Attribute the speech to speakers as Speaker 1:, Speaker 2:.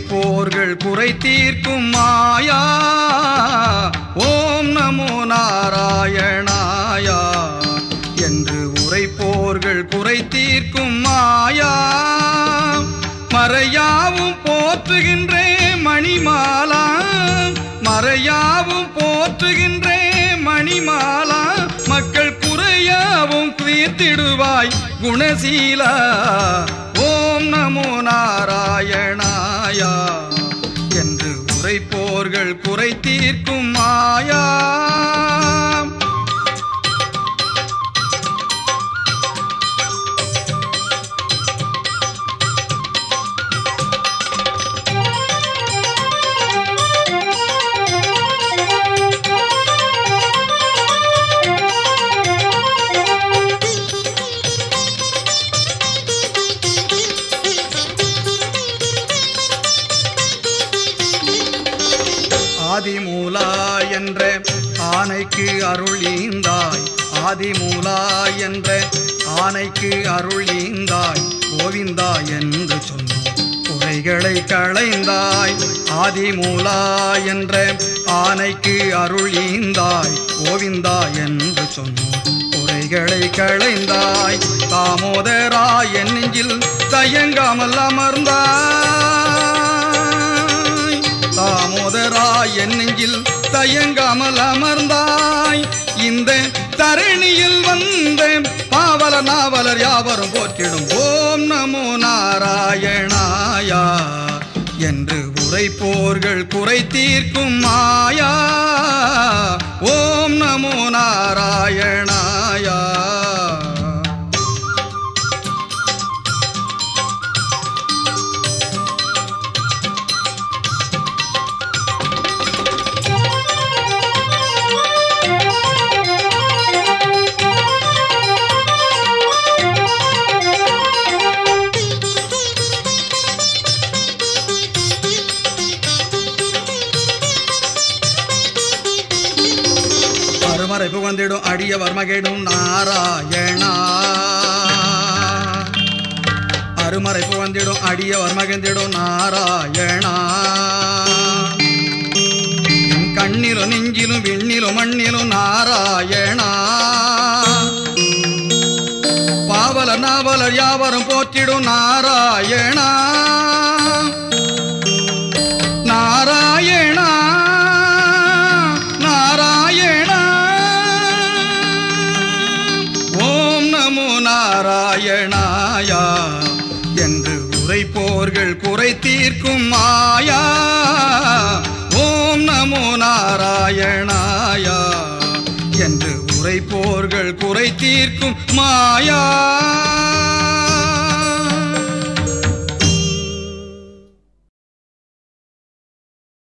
Speaker 1: போர்கள் குறை தீர்க்கும் மாயா. ஓம் நமோ நாராயணாயா. என்று உரைப்போர்கள் குறை தீர்க்கும் மாயா. மறையாவும் போற்றுகின்றே மணிமாலா. மறையாவும் போற்றுகின்றே மணிமாலா. மக்கள் குறையாவும் தீர்த்திடுவாய் குணசீலா. ஓம் நமோ மாயா என்று உரைப்போர்கள் குறை தீர்க்கும் மாயா. ஆதிமூலா என்ற ஆனைக்கு அருளீந்தாய் ஆதிமூலா என்ற ஆனைக்கு அருளீந்தாய் கோவிந்தா என்று சொன்ன குறைகளை களைந்தாய். ஆதிமூலா என்ற ஆனைக்கு அருளீந்தாய் கோவிந்தா என்று சொன்ன குறைகளை களைந்தாய். தாமோதராய் என் நெஞ்சில் தயங்காமல் அமர்ந்தாய். என் தயங்காமல் அமர்ந்தாய். இந்த தரணியில் வந்த பாவல நாவலர் யாவரும் போற்றிடும். ஓம் நமோ நாராயணாயா. என்று உரைப்போர்கள் குறை தீர்க்கும் மாயா ஓம் நமோ நாராயணாயா. அருமறை புகழ்ந்திடும் அடிய வர்மகேடும் நாராயணா. அருமறை புகழ்ந்திடும் அடிய வர்மகேந்திடும் நாராயணா. கண்ணிலும் நெஞ்சிலும் விண்ணிலும் மண்ணிலும் நாராயணா. பாவலர் நாவலர் யாவரும் போற்றிடும் நாராயணா. நாராயணாயா என்று உரைப்போர்கள் குறை தீர்க்கும் மாயா. ஓம் நமோ நாராயணாயா? என்று உரைப்போர்கள் குறை தீர்க்கும் மாயா.